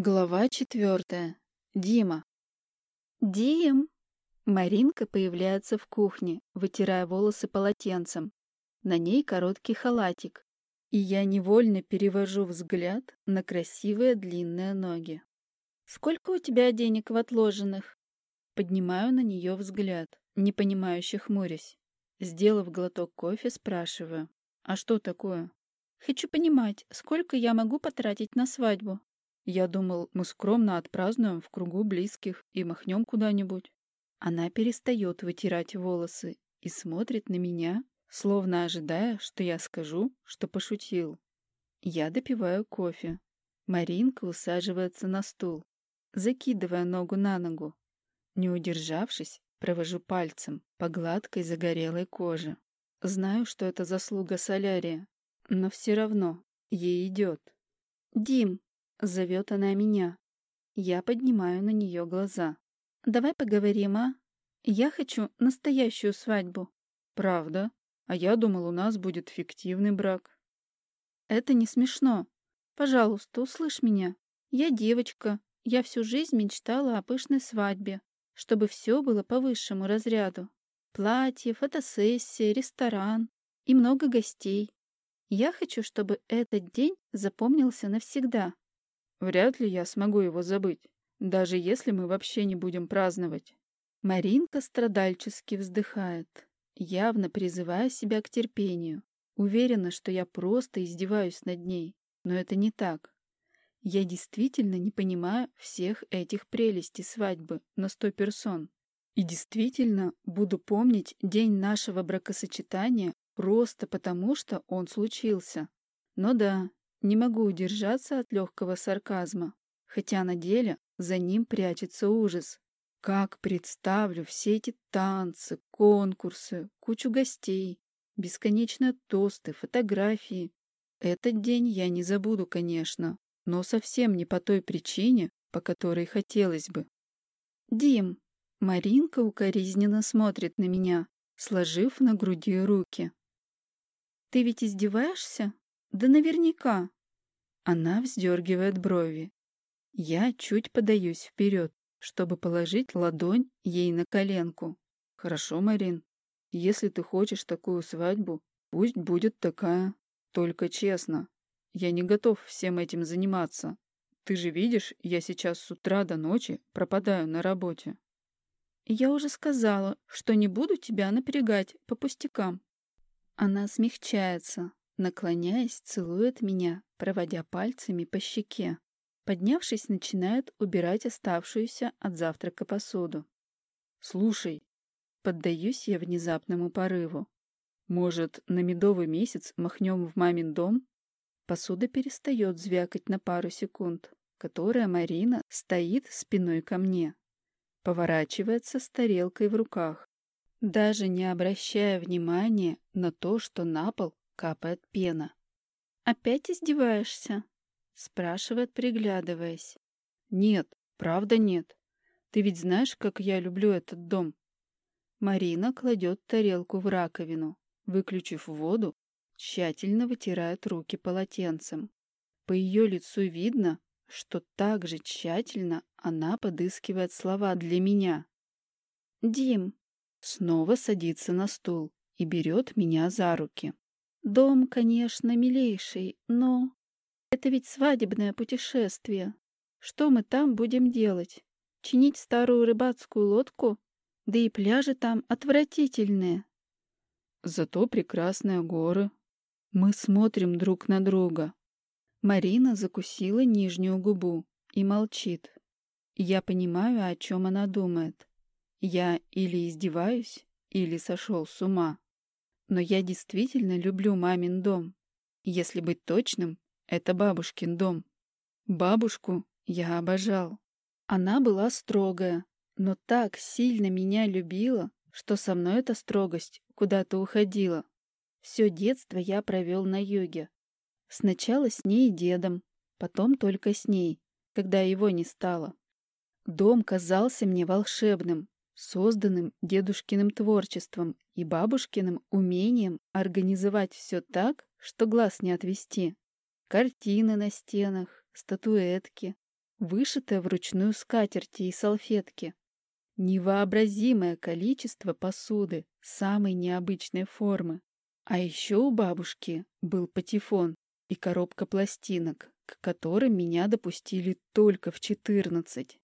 Глава четвертая. Дима. «Дим!» Маринка появляется в кухне, вытирая волосы полотенцем. На ней короткий халатик. И я невольно перевожу взгляд на красивые длинные ноги. «Сколько у тебя денег в отложенных?» Поднимаю на нее взгляд, непонимающе хмурясь. Сделав глоток кофе, спрашиваю. «А что такое?» «Хочу понимать, сколько я могу потратить на свадьбу?» Я думал, мы скромно отпразднуем в кругу близких и махнем куда-нибудь. Она перестает вытирать волосы и смотрит на меня, словно ожидая, что я скажу, что пошутил. Я допиваю кофе. Маринка усаживается на стул, закидывая ногу на ногу. Не удержавшись, провожу пальцем по гладкой загорелой коже. Знаю, что это заслуга солярия, но все равно ей идет. «Дим, Зовет она меня. Я поднимаю на нее глаза. «Давай поговорим, а? Я хочу настоящую свадьбу». «Правда? А я думал, у нас будет фиктивный брак». «Это не смешно. Пожалуйста, услышь меня. Я девочка. Я всю жизнь мечтала о пышной свадьбе, чтобы все было по высшему разряду. Платье, фотосессия, ресторан и много гостей. Я хочу, чтобы этот день запомнился навсегда. Вряд ли я смогу его забыть, даже если мы вообще не будем праздновать. Маринка страдальчески вздыхает, явно призывая себя к терпению. Уверена, что я просто издеваюсь над ней, но это не так. Я действительно не понимаю всех этих прелестей свадьбы на сто персон. И действительно буду помнить день нашего бракосочетания просто потому, что он случился. Но да, не могу удержаться от легкого сарказма, хотя на деле за ним прячется ужас. Как представлю все эти танцы, конкурсы, кучу гостей, бесконечные тосты, фотографии. Этот день я не забуду, конечно, но совсем не по той причине, по которой хотелось бы. «Дим!» Маринка укоризненно смотрит на меня, сложив на груди руки. «Ты ведь издеваешься? Да наверняка. Она вздергивает брови. Я чуть подаюсь вперед, чтобы положить ладонь ей на коленку. Хорошо, Марин. Если ты хочешь такую свадьбу, пусть будет такая. Только честно, я не готов всем этим заниматься. Ты же видишь, я сейчас с утра до ночи пропадаю на работе. Я уже сказала, что не буду тебя напрягать по пустякам. Она смягчается, Наклоняясь, целует меня, проводя пальцами по щеке. Поднявшись, начинает убирать оставшуюся от завтрака посуду. «Слушай», — поддаюсь я внезапному порыву. «Может, на медовый месяц махнем в мамин дом?» Посуда перестает звякать на пару секунд, которая Марина стоит спиной ко мне. Поворачивается с тарелкой в руках, даже не обращая внимания на то, что на пол капает пена. «Опять издеваешься?» — спрашивает, приглядываясь. «Нет, правда нет. Ты ведь знаешь, как я люблю этот дом?» Марина кладет тарелку в раковину, выключив воду, тщательно вытирает руки полотенцем. По ее лицу видно, что так же тщательно она подыскивает слова для меня. «Дим!» Снова садится на стул и берет меня за руки. Дом, конечно, милейший, но... Это ведь свадебное путешествие. Что мы там будем делать? Чинить старую рыбацкую лодку? Да и пляжи там отвратительные. Зато прекрасные горы. Мы смотрим друг на друга. Марина закусила нижнюю губу и молчит. Я понимаю, о чем она думает. Я или издеваюсь, или сошел с ума. Но я действительно люблю мамин дом. Если быть точным, это бабушкин дом. Бабушку я обожал. Она была строгая, но так сильно меня любила, что со мной эта строгость куда-то уходила. Все детство я провел на юге. Сначала с ней и дедом, потом только с ней, когда его не стало. Дом казался мне волшебным, созданным дедушкиным творчеством и бабушкиным умением организовать все так, что глаз не отвести. Картины на стенах, статуэтки, вышитая вручную скатерти и салфетки. Невообразимое количество посуды самой необычной формы. А еще у бабушки был патефон и коробка пластинок, к которым меня допустили только в четырнадцать.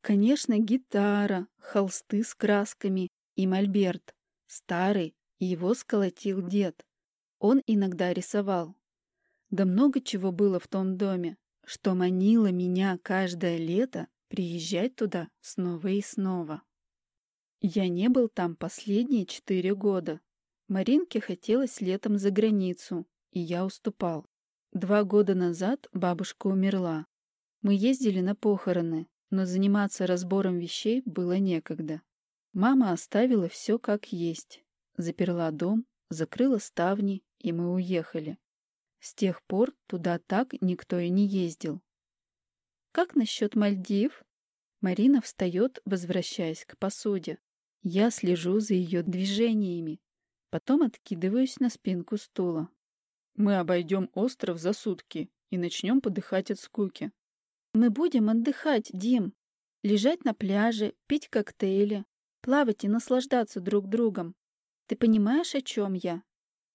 Конечно, гитара, холсты с красками и мольберт. Старый, его сколотил дед. Он иногда рисовал. Да много чего было в том доме, что манило меня каждое лето приезжать туда снова и снова. Я не был там последние четыре года. Маринке хотелось летом за границу, и я уступал. Два года назад бабушка умерла. Мы ездили на похороны, но заниматься разбором вещей было некогда. Мама оставила все как есть. Заперла дом, закрыла ставни, и мы уехали. С тех пор туда так никто и не ездил. «Как насчет Мальдив?» Марина встает, возвращаясь к посуде. Я слежу за ее движениями. Потом откидываюсь на спинку стула. «Мы обойдем остров за сутки и начнем подыхать от скуки. Мы будем отдыхать, Дим. Лежать на пляже, пить коктейли, плавать и наслаждаться друг другом. Ты понимаешь, о чем я?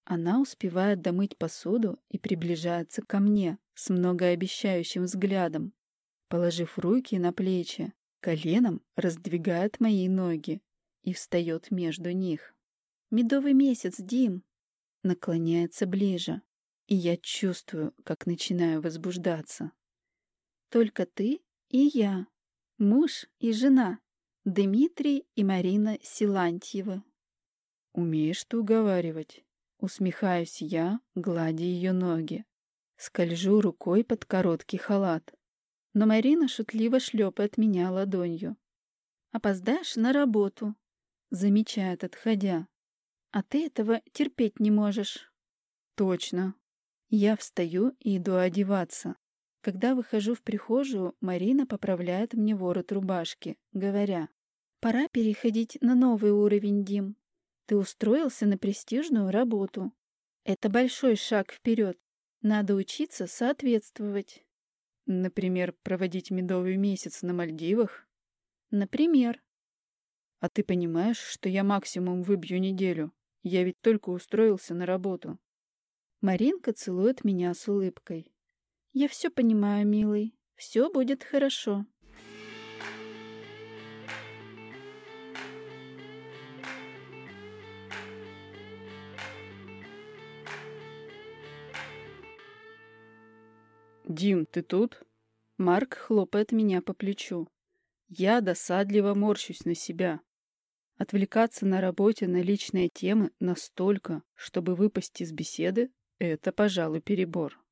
Она успевает домыть посуду и приближается ко мне с многообещающим взглядом. Положив руки на плечи, коленом раздвигает мои ноги и встает между них. «Медовый месяц, Дим!» Наклоняется ближе, и я чувствую, как начинаю возбуждаться. Только ты и я, муж и жена, Дмитрий и Марина Силантьевы. Умеешь ты уговаривать. Усмехаюсь я, гладя ее ноги. Скольжу рукой под короткий халат. Но Марина шутливо шлепает меня ладонью. «Опоздаешь на работу», — замечает, отходя. «А ты этого терпеть не можешь». «Точно». Я встаю и иду одеваться. Когда выхожу в прихожую, Марина поправляет мне ворот рубашки, говоря, «Пора переходить на новый уровень, Дим. Ты устроился на престижную работу. Это большой шаг вперед. Надо учиться соответствовать». «Например, проводить медовый месяц на Мальдивах?» «Например». «А ты понимаешь, что я максимум выбью неделю? Я ведь только устроился на работу». Маринка целует меня с улыбкой. Я все понимаю, милый. Все будет хорошо. «Дим, ты тут?» Марк хлопает меня по плечу. Я досадливо морщусь на себя. Отвлекаться на работе на личные темы настолько, чтобы выпасть из беседы, это, пожалуй, перебор.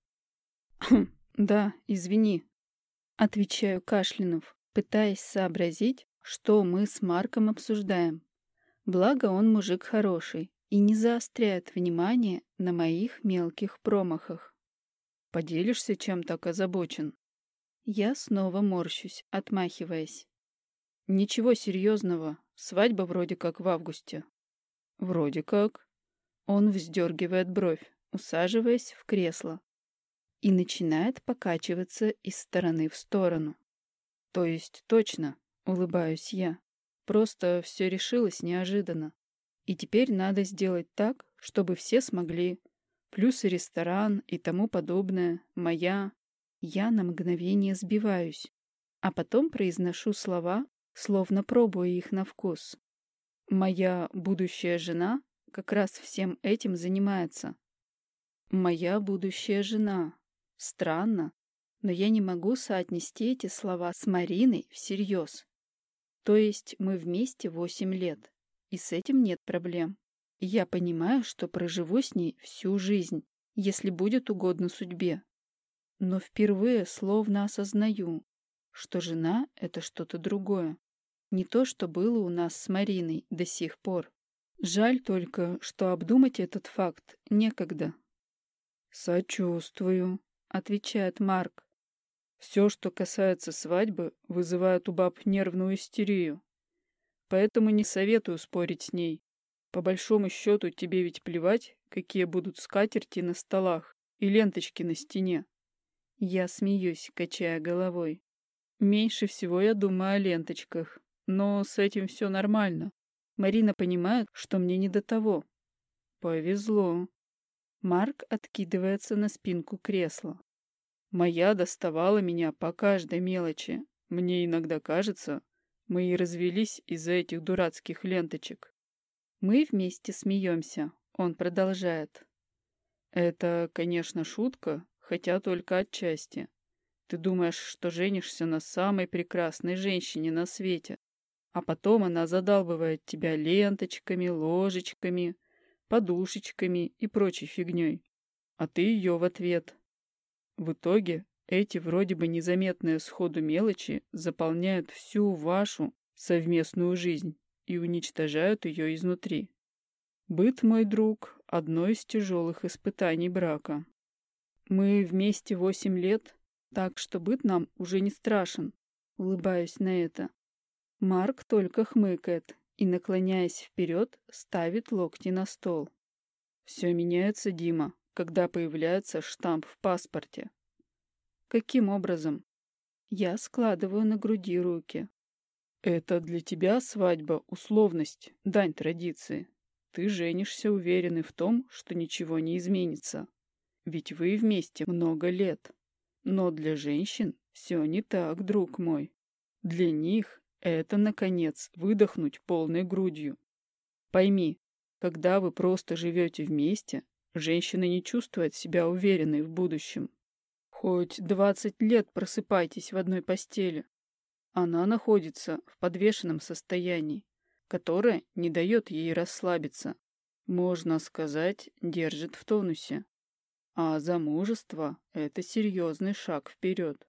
Хм, да, извини. Отвечаю кашлянув, пытаясь сообразить, что мы с Марком обсуждаем. Благо он мужик хороший и не заостряет внимание на моих мелких промахах. Поделишься, чем так озабочен? Я снова морщусь, отмахиваясь. Ничего серьезного. Свадьба вроде как в августе. Вроде как. Он вздергивает бровь, усаживаясь в кресло и начинает покачиваться из стороны в сторону. То есть точно, улыбаюсь я. Просто все решилось неожиданно. И теперь надо сделать так, чтобы все смогли. Плюс и ресторан, и тому подобное. Моя. Я на мгновение сбиваюсь. А потом произношу слова, словно пробуя их на вкус. Моя будущая жена как раз всем этим занимается. Моя будущая жена. Странно, но я не могу соотнести эти слова с Мариной всерьез. То есть мы вместе восемь лет, и с этим нет проблем. Я понимаю, что проживу с ней всю жизнь, если будет угодно судьбе. Но впервые словно осознаю, что жена — это что-то другое. Не то, что было у нас с Мариной до сих пор. Жаль только, что обдумать этот факт некогда. «Сочувствую», отвечает Марк. Все, что касается свадьбы, вызывает у баб нервную истерию. Поэтому не советую спорить с ней. По большому счету тебе ведь плевать, какие будут скатерти на столах и ленточки на стене. Я смеюсь, качая головой. Меньше всего я думаю о ленточках, но с этим все нормально. Марина понимает, что мне не до того. Повезло. Марк откидывается на спинку кресла. Моя доставала меня по каждой мелочи. Мне иногда кажется, мы и развелись из-за этих дурацких ленточек. Мы вместе смеемся. Он продолжает. Это, конечно, шутка, хотя только отчасти. Ты думаешь, что женишься на самой прекрасной женщине на свете, а потом она задалбывает тебя ленточками, ложечками, подушечками и прочей фигней. А ты ее в ответ. В итоге эти вроде бы незаметные сходу мелочи заполняют всю вашу совместную жизнь и уничтожают ее изнутри. Быт, мой друг, одно из тяжелых испытаний брака. Мы вместе восемь лет, так что быт нам уже не страшен, улыбаюсь на это. Марк только хмыкает и, наклоняясь вперед, ставит локти на стол. Все меняется, Дима, когда появляется штамп в паспорте. Каким образом? Я складываю на груди руки. Это для тебя свадьба — условность, дань традиции. Ты женишься уверенный в том, что ничего не изменится. Ведь вы вместе много лет. Но для женщин все не так, друг мой. Для них это, наконец, выдохнуть полной грудью. Пойми, когда вы просто живете вместе, женщина не чувствует себя уверенной в будущем. Хоть двадцать лет просыпайтесь в одной постели. Она находится в подвешенном состоянии, которое не дает ей расслабиться. Можно сказать, держит в тонусе. А замужество — это серьезный шаг вперед.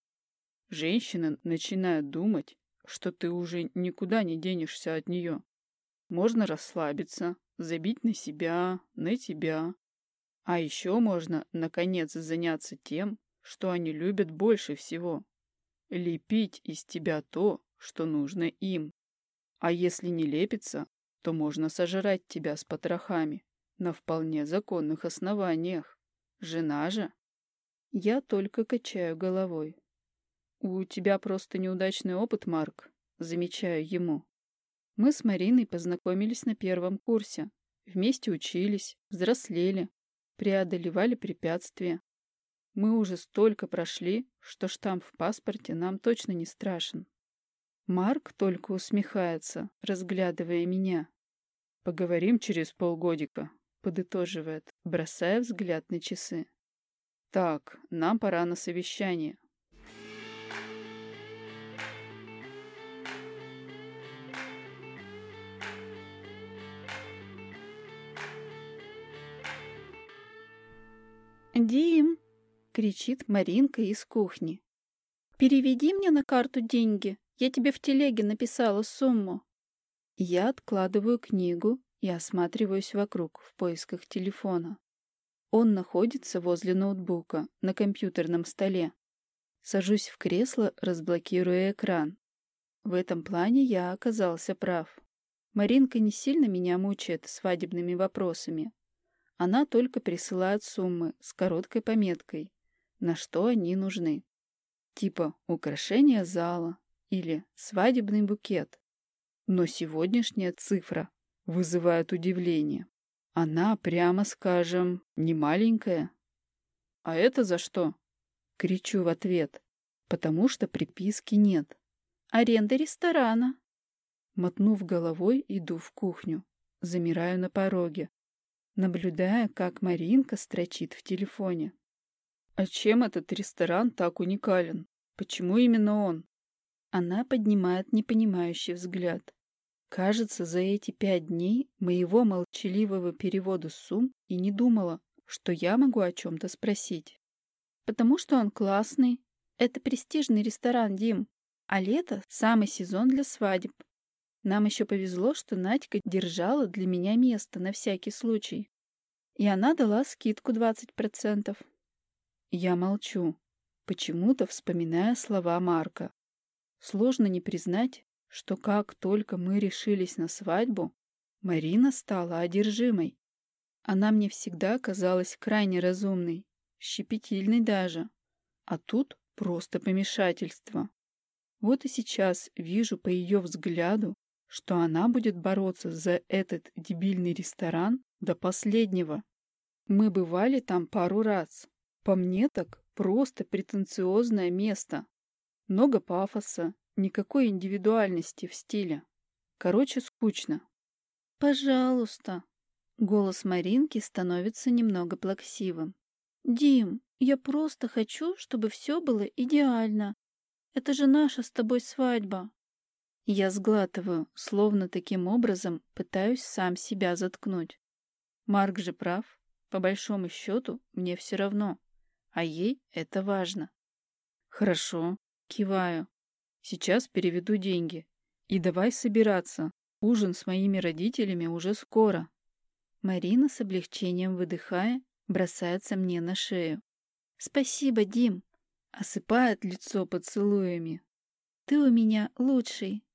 Женщины начинают думать, что ты уже никуда не денешься от нее. Можно расслабиться, забить на себя, на тебя. А еще можно, наконец, заняться тем, что они любят больше всего. Лепить из тебя то, что нужно им. А если не лепится, то можно сожрать тебя с потрохами на вполне законных основаниях. Жена же. Я только качаю головой. «У тебя просто неудачный опыт, Марк», — замечаю ему. Мы с Мариной познакомились на первом курсе. Вместе учились, взрослели, преодолевали препятствия. Мы уже столько прошли, что штамп в паспорте нам точно не страшен. Марк только усмехается, разглядывая меня. «Поговорим через полгодика», — подытоживает, бросая взгляд на часы. «Так, нам пора на совещание. «Дим!» — кричит Маринка из кухни. «Переведи мне на карту деньги. Я тебе в телеге написала сумму». Я откладываю книгу и осматриваюсь вокруг в поисках телефона. Он находится возле ноутбука на компьютерном столе. Сажусь в кресло, разблокируя экран. В этом плане я оказался прав. Маринка не сильно меня мучает свадебными вопросами. Она только присылает суммы с короткой пометкой, на что они нужны. Типа украшение зала или свадебный букет. Но сегодняшняя цифра вызывает удивление. Она, прямо скажем, не маленькая. «А это за что?» — кричу в ответ. «Потому что приписки нет. Аренда ресторана». Мотнув головой, иду в кухню. Замираю на пороге наблюдая, как Маринка строчит в телефоне. «А чем этот ресторан так уникален? Почему именно он?» Она поднимает непонимающий взгляд. Кажется, за эти пять дней моего молчаливого перевода сумм и не думала, что я могу о чем-то спросить. «Потому что он классный. Это престижный ресторан, Дим. А лето — самый сезон для свадеб. Нам еще повезло, что Надька держала для меня место на всякий случай. И она дала скидку 20%. Я молчу, почему-то вспоминая слова Марка. Сложно не признать, что как только мы решились на свадьбу, Марина стала одержимой. Она мне всегда казалась крайне разумной, щепетильной даже. А тут просто помешательство. Вот и сейчас вижу по ее взгляду, что она будет бороться за этот дебильный ресторан до последнего. Мы бывали там пару раз. По мне так просто претенциозное место. Много пафоса, никакой индивидуальности в стиле. Короче, скучно. «Пожалуйста!» Голос Маринки становится немного плаксивым. «Дим, я просто хочу, чтобы все было идеально. Это же наша с тобой свадьба!» Я сглатываю, словно таким образом пытаюсь сам себя заткнуть. Марк же прав. По большому счету, мне все равно. А ей это важно. Хорошо, киваю. Сейчас переведу деньги. И давай собираться. Ужин с моими родителями уже скоро. Марина с облегчением выдыхая, бросается мне на шею. «Спасибо, Дим!» Осыпает лицо поцелуями. «Ты у меня лучший!»